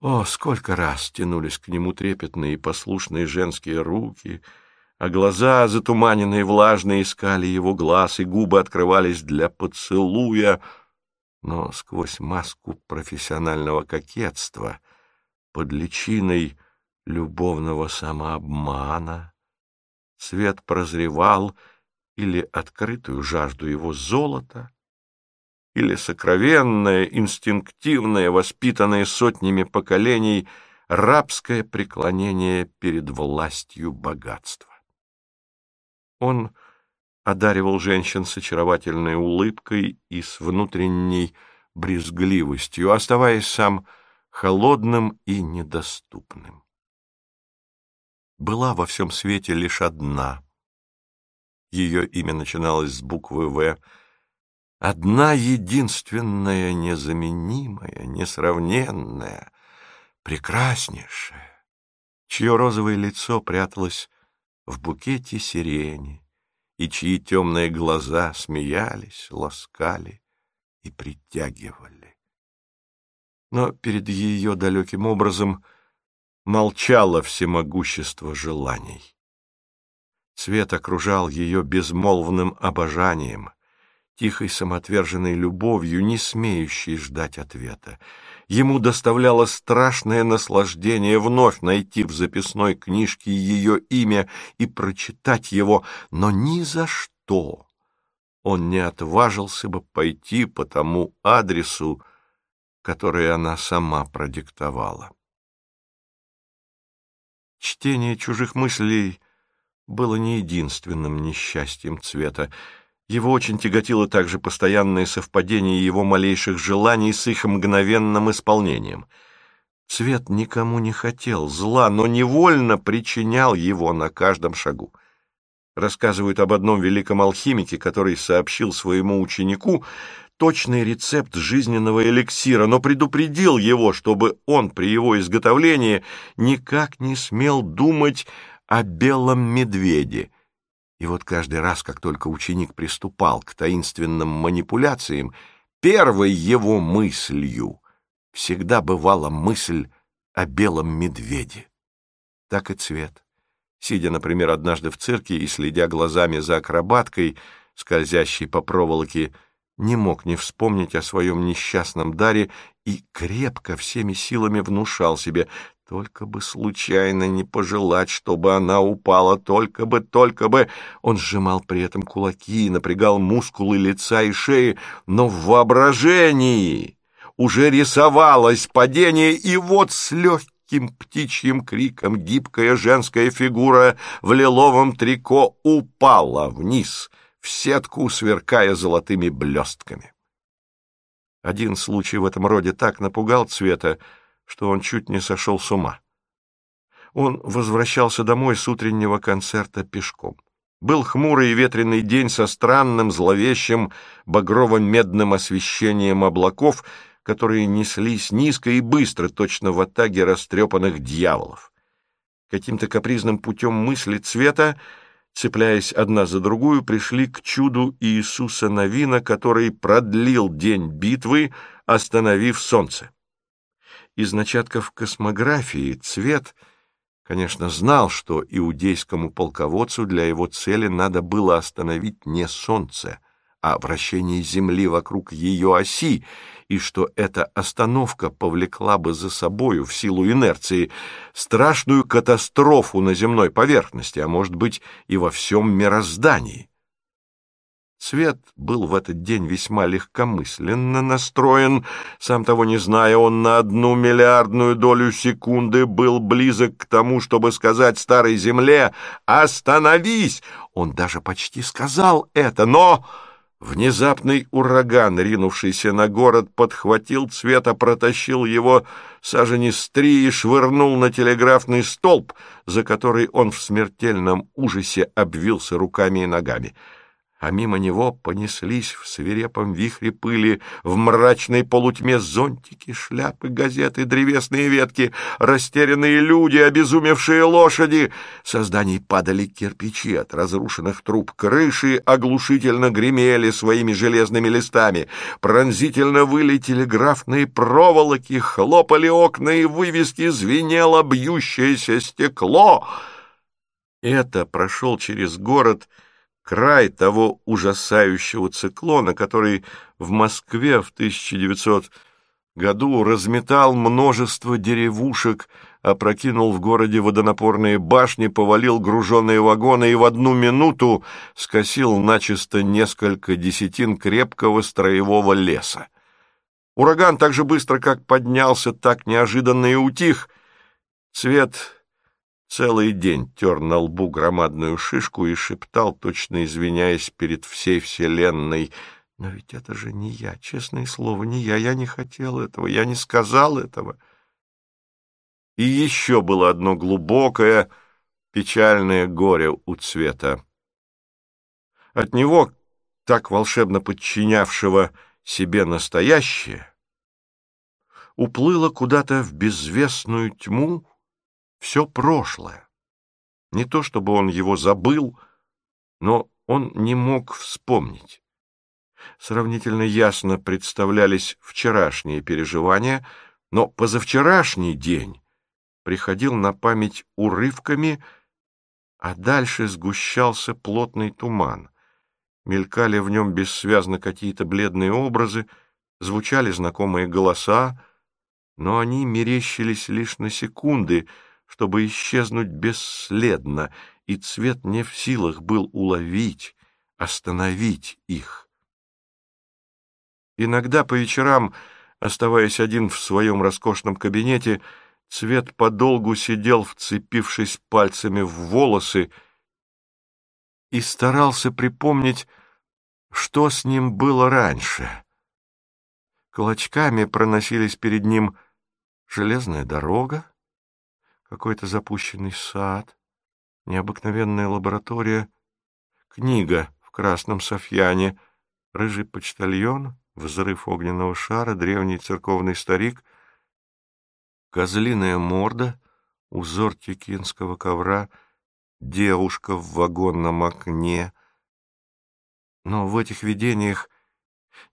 О, сколько раз тянулись к нему трепетные и послушные женские руки, а глаза, затуманенные влажные, искали его глаз, и губы открывались для поцелуя, но сквозь маску профессионального кокетства, под личиной любовного самообмана, свет прозревал или открытую жажду его золота, или сокровенное, инстинктивное, воспитанное сотнями поколений, рабское преклонение перед властью богатства. Он одаривал женщин с очаровательной улыбкой и с внутренней брезгливостью, оставаясь сам холодным и недоступным. Была во всем свете лишь одна. Ее имя начиналось с буквы «В», Одна единственная, незаменимая, несравненная, прекраснейшая, чье розовое лицо пряталось в букете сирени, и чьи темные глаза смеялись, ласкали и притягивали. Но перед ее далеким образом молчало всемогущество желаний. Свет окружал ее безмолвным обожанием — тихой самоотверженной любовью, не смеющей ждать ответа. Ему доставляло страшное наслаждение вновь найти в записной книжке ее имя и прочитать его, но ни за что он не отважился бы пойти по тому адресу, который она сама продиктовала. Чтение чужих мыслей было не единственным несчастьем цвета. Его очень тяготило также постоянное совпадение его малейших желаний с их мгновенным исполнением. Цвет никому не хотел зла, но невольно причинял его на каждом шагу. Рассказывают об одном великом алхимике, который сообщил своему ученику точный рецепт жизненного эликсира, но предупредил его, чтобы он при его изготовлении никак не смел думать о белом медведе — и вот каждый раз, как только ученик приступал к таинственным манипуляциям, первой его мыслью всегда бывала мысль о белом медведе. Так и цвет. Сидя, например, однажды в цирке и следя глазами за акробаткой, скользящей по проволоке, не мог не вспомнить о своем несчастном даре и крепко всеми силами внушал себе только бы случайно не пожелать, чтобы она упала, только бы, только бы... Он сжимал при этом кулаки, напрягал мускулы лица и шеи, но в воображении уже рисовалось падение, и вот с легким птичьим криком гибкая женская фигура в лиловом трико упала вниз, в сетку, сверкая золотыми блестками. Один случай в этом роде так напугал Цвета, что он чуть не сошел с ума. Он возвращался домой с утреннего концерта пешком. Был хмурый и ветреный день со странным, зловещим, багрово-медным освещением облаков, которые неслись низко и быстро, точно в атаге растрепанных дьяволов. Каким-то капризным путем мысли цвета, цепляясь одна за другую, пришли к чуду Иисуса Новина, который продлил день битвы, остановив солнце. Из начатков космографии цвет, конечно, знал, что иудейскому полководцу для его цели надо было остановить не Солнце, а вращение Земли вокруг ее оси, и что эта остановка повлекла бы за собою в силу инерции страшную катастрофу на земной поверхности, а может быть и во всем мироздании. Свет был в этот день весьма легкомысленно настроен, сам того не зная, он на одну миллиардную долю секунды был близок к тому, чтобы сказать старой земле «Остановись!» Он даже почти сказал это, но... Внезапный ураган, ринувшийся на город, подхватил цвета, протащил его сажени с три и швырнул на телеграфный столб, за который он в смертельном ужасе обвился руками и ногами. А мимо него понеслись в свирепом вихре пыли, в мрачной полутьме зонтики, шляпы, газеты, древесные ветки, растерянные люди, обезумевшие лошади. Со зданий падали кирпичи от разрушенных труб крыши, оглушительно гремели своими железными листами, пронзительно выли телеграфные проволоки, хлопали окна и вывески, звенело бьющееся стекло. Это прошел через город — край того ужасающего циклона, который в Москве в 1900 году разметал множество деревушек, опрокинул в городе водонапорные башни, повалил груженные вагоны и в одну минуту скосил начисто несколько десятин крепкого строевого леса. Ураган так же быстро, как поднялся, так неожиданно и утих. Цвет Целый день тер на лбу громадную шишку и шептал, точно извиняясь перед всей вселенной. «Но ведь это же не я, честное слово, не я. Я не хотел этого, я не сказал этого». И еще было одно глубокое, печальное горе у цвета. От него, так волшебно подчинявшего себе настоящее, уплыло куда-то в безвестную тьму, все прошлое. Не то чтобы он его забыл, но он не мог вспомнить. Сравнительно ясно представлялись вчерашние переживания, но позавчерашний день приходил на память урывками, а дальше сгущался плотный туман. Мелькали в нем бессвязно какие-то бледные образы, звучали знакомые голоса, но они мерещились лишь на секунды — чтобы исчезнуть бесследно, и цвет не в силах был уловить, остановить их. Иногда по вечерам, оставаясь один в своем роскошном кабинете, Цвет подолгу сидел, вцепившись пальцами в волосы, и старался припомнить, что с ним было раньше. Клочками проносились перед ним железная дорога, какой-то запущенный сад, необыкновенная лаборатория, книга в красном софьяне, рыжий почтальон, взрыв огненного шара, древний церковный старик, козлиная морда, узор текинского ковра, девушка в вагонном окне. Но в этих видениях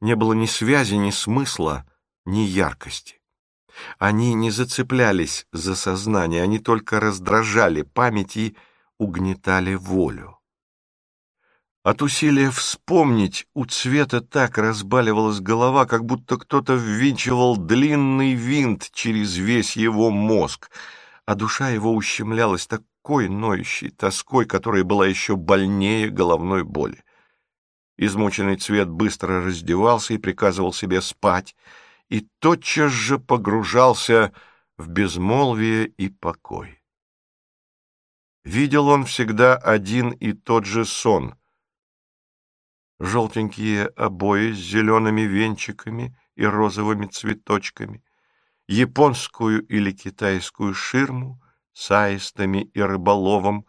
не было ни связи, ни смысла, ни яркости. Они не зацеплялись за сознание, они только раздражали память и угнетали волю. От усилия вспомнить у цвета так разбаливалась голова, как будто кто-то ввинчивал длинный винт через весь его мозг, а душа его ущемлялась такой ноющей тоской, которая была еще больнее головной боли. Измученный цвет быстро раздевался и приказывал себе спать, и тотчас же погружался в безмолвие и покой. Видел он всегда один и тот же сон. Желтенькие обои с зелеными венчиками и розовыми цветочками, японскую или китайскую ширму с аистами и рыболовом,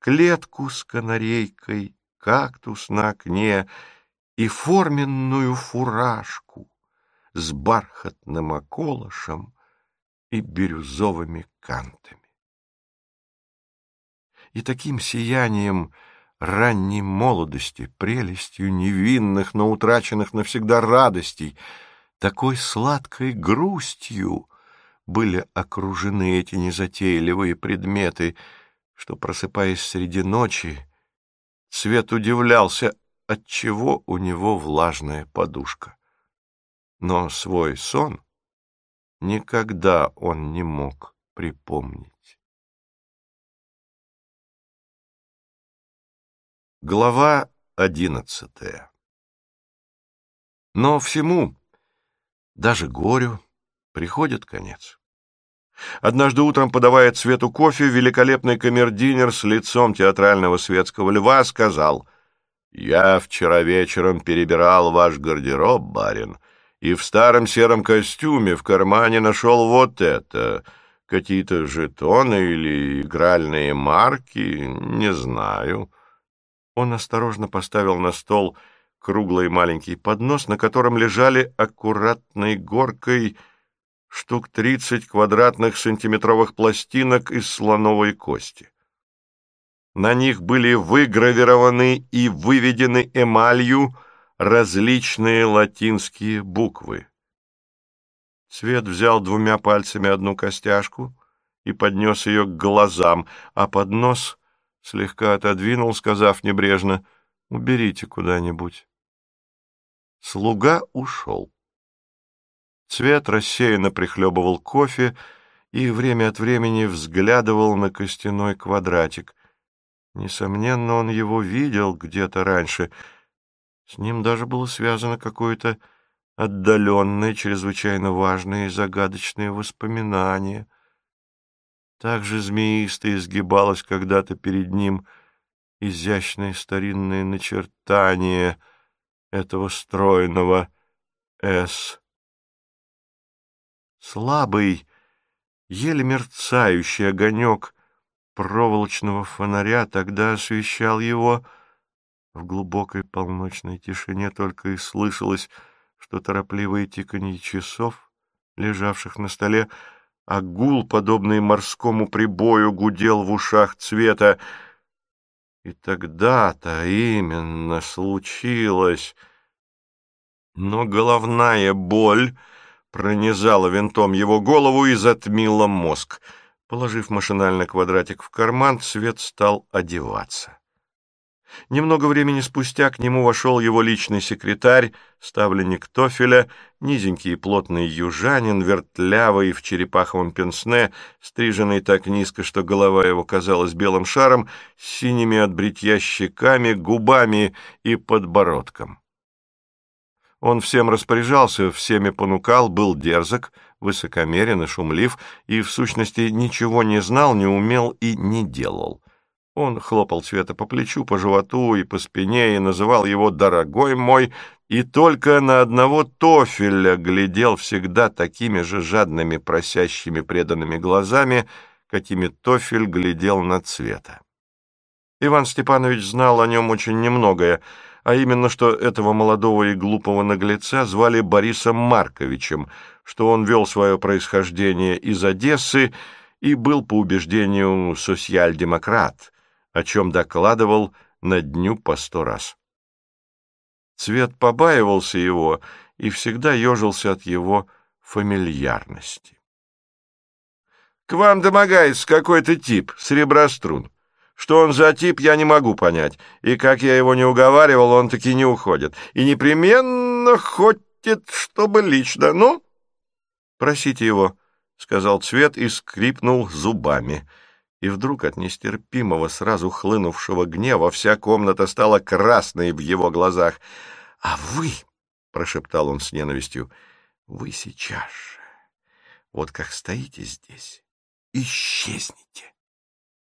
клетку с канарейкой, кактус на окне и форменную фуражку с бархатным околышем и бирюзовыми кантами. И таким сиянием ранней молодости, прелестью невинных, но утраченных навсегда радостей, такой сладкой грустью были окружены эти незатейливые предметы, что, просыпаясь среди ночи, Свет удивлялся, отчего у него влажная подушка но свой сон никогда он не мог припомнить. Глава одиннадцатая Но всему, даже горю, приходит конец. Однажды утром, подавая цвету кофе, великолепный камердинер с лицом театрального светского льва сказал, «Я вчера вечером перебирал ваш гардероб, барин, и в старом сером костюме в кармане нашел вот это. Какие-то жетоны или игральные марки, не знаю. Он осторожно поставил на стол круглый маленький поднос, на котором лежали аккуратной горкой штук тридцать квадратных сантиметровых пластинок из слоновой кости. На них были выгравированы и выведены эмалью различные латинские буквы. Цвет взял двумя пальцами одну костяшку и поднес ее к глазам, а поднос слегка отодвинул, сказав небрежно «Уберите куда-нибудь». Слуга ушел. Цвет рассеянно прихлебывал кофе и время от времени взглядывал на костяной квадратик. Несомненно, он его видел где-то раньше. С ним даже было связано какое-то отдаленное, чрезвычайно важное и загадочное воспоминание. Так же змеисто изгибалось когда-то перед ним изящное старинное начертание этого стройного «С». Слабый, еле мерцающий огонек проволочного фонаря тогда освещал его. В глубокой полночной тишине только и слышалось, что торопливое тиканье часов, лежавших на столе, а гул, подобный морскому прибою, гудел в ушах цвета. И тогда-то именно случилось. Но головная боль пронизала винтом его голову и затмила мозг. Положив машинально квадратик в карман, Свет стал одеваться. Немного времени спустя к нему вошел его личный секретарь, ставленник Тофеля, низенький и плотный южанин, вертлявый в черепаховом пенсне, стриженный так низко, что голова его казалась белым шаром, синими от бритья щеками, губами и подбородком. Он всем распоряжался, всеми понукал, был дерзок, высокомерен и шумлив, и, в сущности, ничего не знал, не умел и не делал. Он хлопал Света по плечу, по животу и по спине и называл его «дорогой мой», и только на одного Тофеля глядел всегда такими же жадными, просящими, преданными глазами, какими Тофель глядел на Цвета. Иван Степанович знал о нем очень немногое, а именно, что этого молодого и глупого наглеца звали Борисом Марковичем, что он вел свое происхождение из Одессы и был, по убеждению, социал-демократ, о чем докладывал на дню по сто раз. Цвет побаивался его и всегда ежился от его фамильярности. — К вам домогается какой-то тип, среброструн. Что он за тип, я не могу понять, и как я его не уговаривал, он таки не уходит. И непременно хочет, чтобы лично. Ну, просите его, — сказал Цвет и скрипнул зубами. — и вдруг от нестерпимого, сразу хлынувшего гнева вся комната стала красной в его глазах. — А вы, — прошептал он с ненавистью, — вы сейчас же, вот как стоите здесь, исчезните.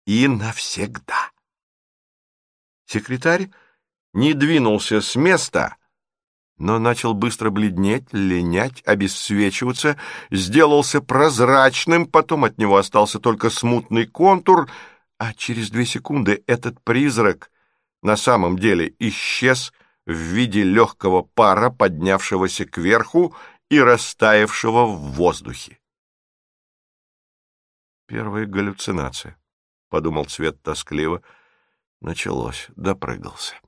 И навсегда. Секретарь не двинулся с места, — но начал быстро бледнеть, линять, обесцвечиваться, сделался прозрачным, потом от него остался только смутный контур, а через две секунды этот призрак на самом деле исчез в виде легкого пара, поднявшегося кверху и растаявшего в воздухе. Первая галлюцинация, — подумал Цвет тоскливо, — началось, допрыгался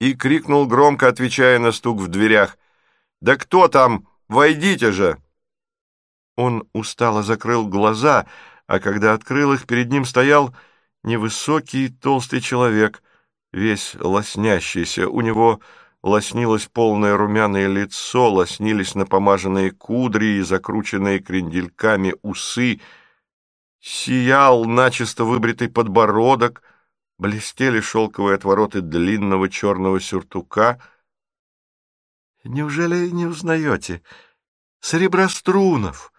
и крикнул громко, отвечая на стук в дверях. «Да кто там? Войдите же!» Он устало закрыл глаза, а когда открыл их, перед ним стоял невысокий толстый человек, весь лоснящийся. У него лоснилось полное румяное лицо, лоснились напомаженные кудри и закрученные крендельками усы, сиял начисто выбритый подбородок — блестели шелковые отвороты длинного черного сюртука. «Неужели не узнаете? Сереброструнов,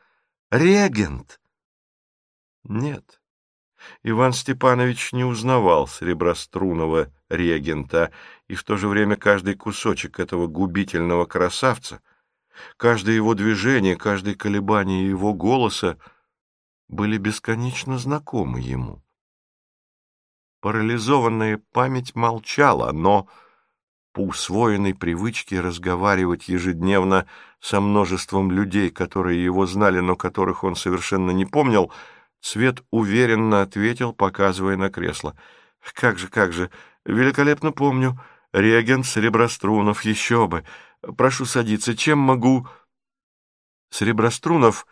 регент!» Нет, Иван Степанович не узнавал Сереброструнова регента, и в то же время каждый кусочек этого губительного красавца, каждое его движение, каждое колебание его голоса были бесконечно знакомы ему. Парализованная память молчала, но по усвоенной привычке разговаривать ежедневно со множеством людей, которые его знали, но которых он совершенно не помнил, Цвет уверенно ответил, показывая на кресло. «Как же, как же! Великолепно помню. Регент Среброструнов, еще бы! Прошу садиться. Чем могу...» Среброструнов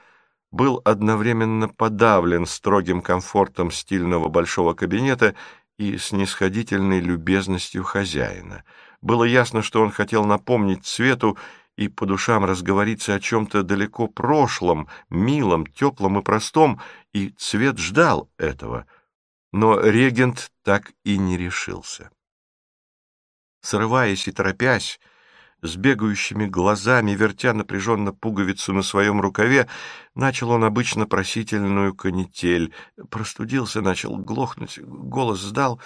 был одновременно подавлен строгим комфортом стильного большого кабинета и снисходительной любезностью хозяина. Было ясно, что он хотел напомнить Цвету и по душам разговориться о чем-то далеко прошлом, милом, теплом и простом, и Цвет ждал этого. Но регент так и не решился. Срываясь и торопясь, с бегающими глазами, вертя напряженно пуговицу на своем рукаве, начал он обычно просительную канитель. Простудился, начал глохнуть, голос сдал.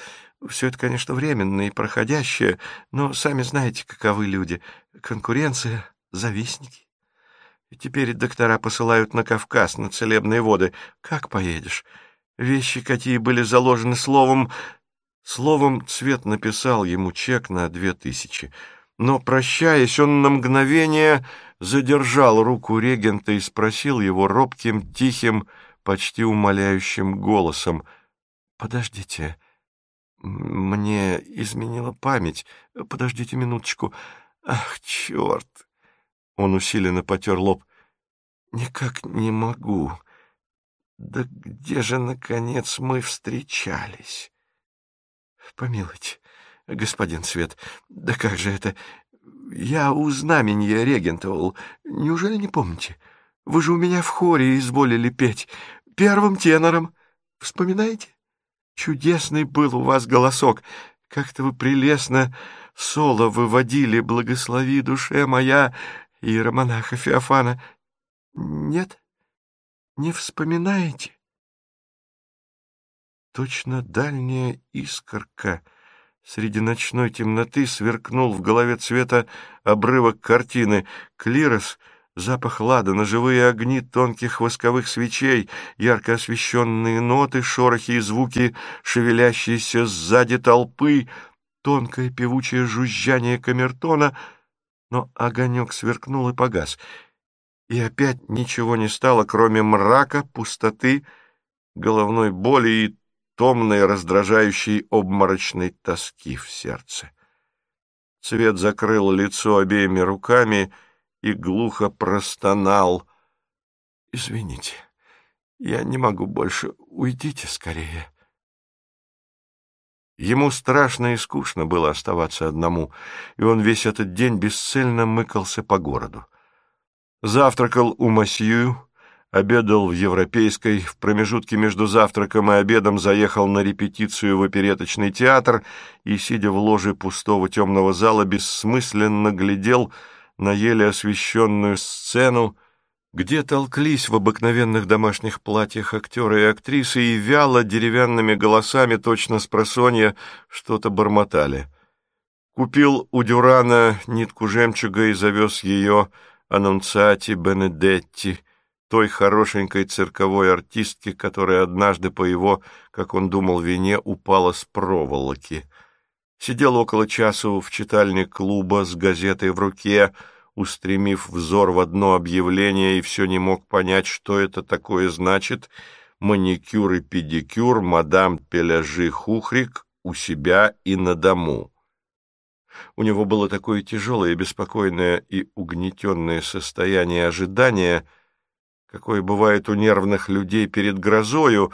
Все это, конечно, временное и проходящее, но сами знаете, каковы люди. Конкуренция, завистники. И теперь доктора посылают на Кавказ, на целебные воды. Как поедешь? Вещи, какие были заложены словом... Словом, Цвет написал ему чек на две тысячи — но, прощаясь, он на мгновение задержал руку регента и спросил его робким, тихим, почти умоляющим голосом. «Подождите, мне изменила память. Подождите минуточку. Ах, черт!» Он усиленно потер лоб. «Никак не могу. Да где же, наконец, мы встречались? Помилуйте, господин Свет, да как же это? Я у знаменья регентовал. Неужели не помните? Вы же у меня в хоре изволили петь. Первым тенором. Вспоминаете? Чудесный был у вас голосок. Как-то вы прелестно соло выводили, благослови душе моя, иеромонаха Феофана. Нет? Не вспоминаете? Точно дальняя искорка — Среди ночной темноты сверкнул в голове цвета обрывок картины. Клирос, запах ладана, живые огни тонких восковых свечей, ярко освещенные ноты, шорохи и звуки, шевелящиеся сзади толпы, тонкое певучее жужжание камертона, но огонек сверкнул и погас. И опять ничего не стало, кроме мрака, пустоты, головной боли и томной, раздражающей обморочной тоски в сердце. Цвет закрыл лицо обеими руками и глухо простонал. — Извините, я не могу больше. Уйдите скорее. Ему страшно и скучно было оставаться одному, и он весь этот день бесцельно мыкался по городу. Завтракал у Масью, обедал в Европейской, в промежутке между завтраком и обедом заехал на репетицию в опереточный театр и, сидя в ложе пустого темного зала, бессмысленно глядел на еле освещенную сцену, где толклись в обыкновенных домашних платьях актеры и актрисы и вяло деревянными голосами, точно с просонья, что-то бормотали. Купил у Дюрана нитку жемчуга и завез ее Аннунциати Бенедетти — той хорошенькой цирковой артистки, которая однажды по его, как он думал, вине упала с проволоки. Сидел около часу в читальне клуба с газетой в руке, устремив взор в одно объявление, и все не мог понять, что это такое значит «маникюр и педикюр мадам Пеляжи Хухрик у себя и на дому». У него было такое тяжелое, беспокойное и угнетенное состояние ожидания — какое бывает у нервных людей перед грозою,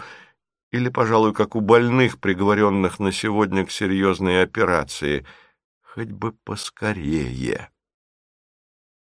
или, пожалуй, как у больных, приговоренных на сегодня к серьезной операции. Хоть бы поскорее.